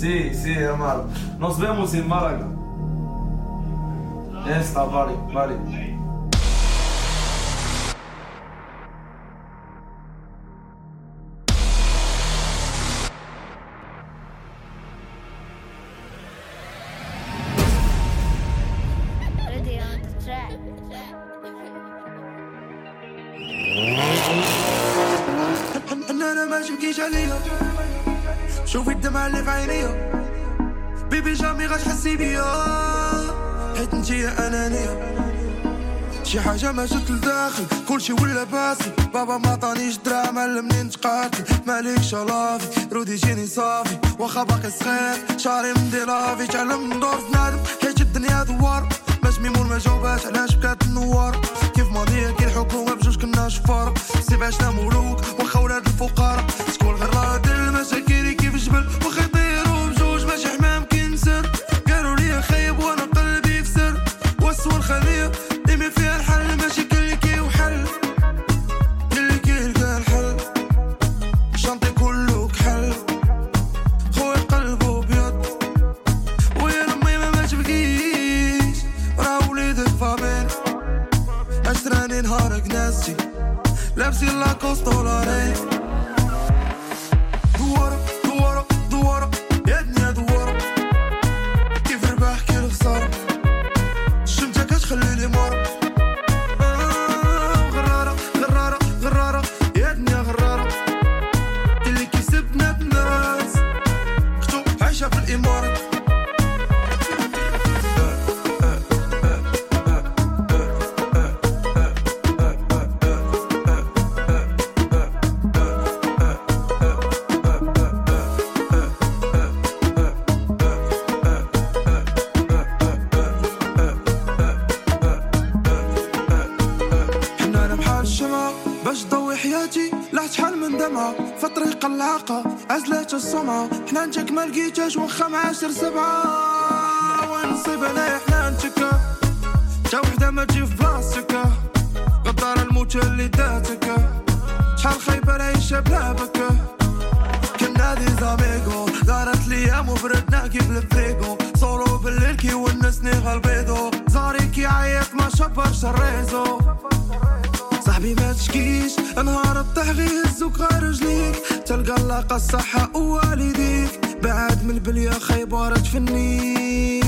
Sim, sim, é amado. nos vemos em Málaga. Esta, vale, vale. Another شوفي الدمع اللي في عينيا بيبي جامي غتحسي بيا حيت انتي انانية شي حاجة ما جات لداخل كلشي ولا باسل بابا ما عطانيش دراهم علمني نتقاتل ماليش لافي رودي جيني صافي واخا باقي صغير شعري مدي لافي تعلم ندور نادم حيت الدنيا دوار باش ميمون ما جاوباش علاش بكات النوار كيف ماضية كي الحكومة بجوج كنا شفار سيف عشنا ملوك واخا ولاد الفقراء اشتراني نهارك ناسي لابسين لاكوست دولارين دوارة باش ضوي حياتي لحت شحال من دمعة. في طريق العاقة عزلات السمعة. حنا نجاك ما لقيتهاش واخا معاشر سبعة. ونصيب انايا حنا نتكا تا وحدة ما تجي في بلاصتك. غدار الموت اللي داتك شحال خايبة العيشة بلا بكا كنا دي زاميغو. دارت ليام وبردنا كيف الفريغو صورو بالليل كي ونسني غالبيضو زاري كي عيط ما شبرش الريزو. صاحبي ما تشكيش. نهار الطحغي هزوك غير رجليك. تلقى اللاقة الصحة ووالديك. بعد من البلية خيبارة تفنيك.